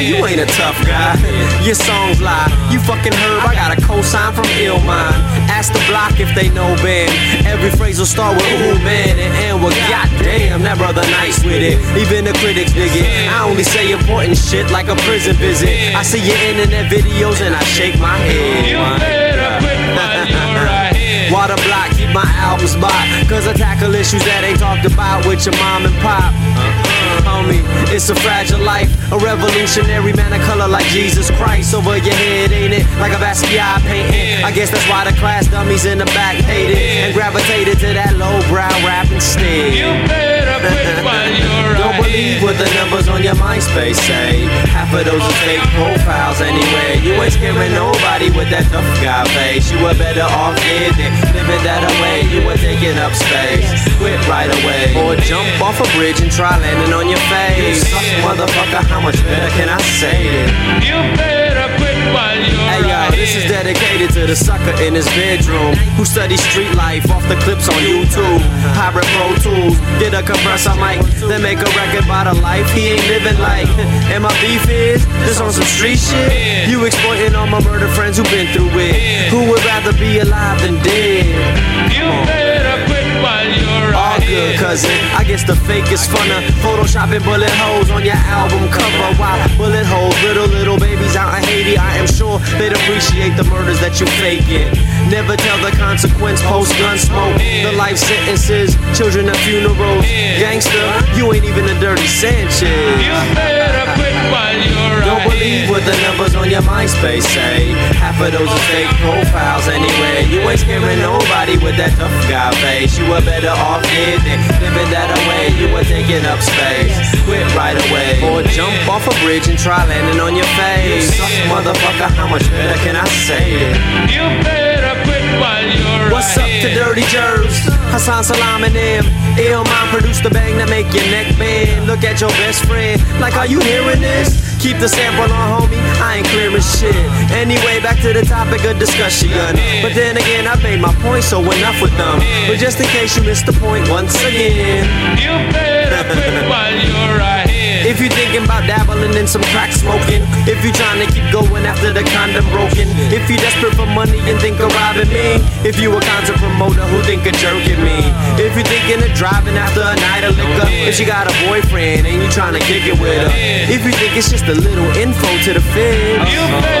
nigga, you ain't a tough guy. Your songs lie. You fucking herb, I got a cosign from Illmind. Ask the block if they know Ben. Every phrase will start with ooh man and end with goddamn. That brother nice with it. Even the critics dig it. I only say important shit like a prison visit. I see your internet videos and I shake my head. You better quit while you're ahead. Water block, keep my albums bought. Cause I tackle issues that ain't talked about with your mom and pop. It's a fragile life. A revolutionary man of color like Jesus Christ over your head, ain't it? Like a Basquiat painting. I guess that's why the class dummies in the back hate it and gravitated to that lowbrow rap instead. You better quit while you're Don't believe what the numbers on your MySpace say. Half of those are fake profiles anyway. You ain't scaring nobody with that tough guy face. You were better off dead than up space. Quit right away. Or jump off a bridge and try landing on your face. Motherfucker, how much better can I say it? You better quit while you're Hey yo, this is dedicated to the sucker in his bedroom who studies street life off the clips on YouTube. Pirate Pro Tools, get a compressor mic, then make a record about a life he ain't living like. And my beef is this on some street shit. You exploiting all my murder friends who been through it. Who would rather be alive than dead? Cousin. I guess the fake is funner. Photoshopping bullet holes on your album cover. Why bullet holes, little little babies out in Haiti? I am sure they'd appreciate the murders that you faking. Never tell the consequence post gun smoke. The life sentences, children at funerals. Gangster, you ain't even a dirty Sanchez. You better quit while you're Don't believe what the numbers on your MySpace say. Of those fake profiles anyway. You ain't scaring nobody with that tough guy face. You were better off dead than living that away. You were taking up space. Quit right away. Or jump off a bridge and try landing on your face. Motherfucker, how much better can I say it? You better quit while you're What's up to Dirty Jerks? Hasan Salaam and them. Illmind produce the bang that make your neck bend. Look at your best friend. Like, are you hearing this? Keep the sample on, homie. Anyway, back to the topic of discussion. But then again, I've made my point, so enough with them. But just in case you missed the point once again. You better quit while you're ahead. If you thinking about dabbling in some crack smoking, if you're trying to keep going after the condom broken, if you're desperate for money and think of robbing me, if you a concert promoter who think of jerking me, if you're thinking of driving after a night of liquor, if you got a boyfriend and you trying to kick it with her, if you think it's just a little info to the feds, You better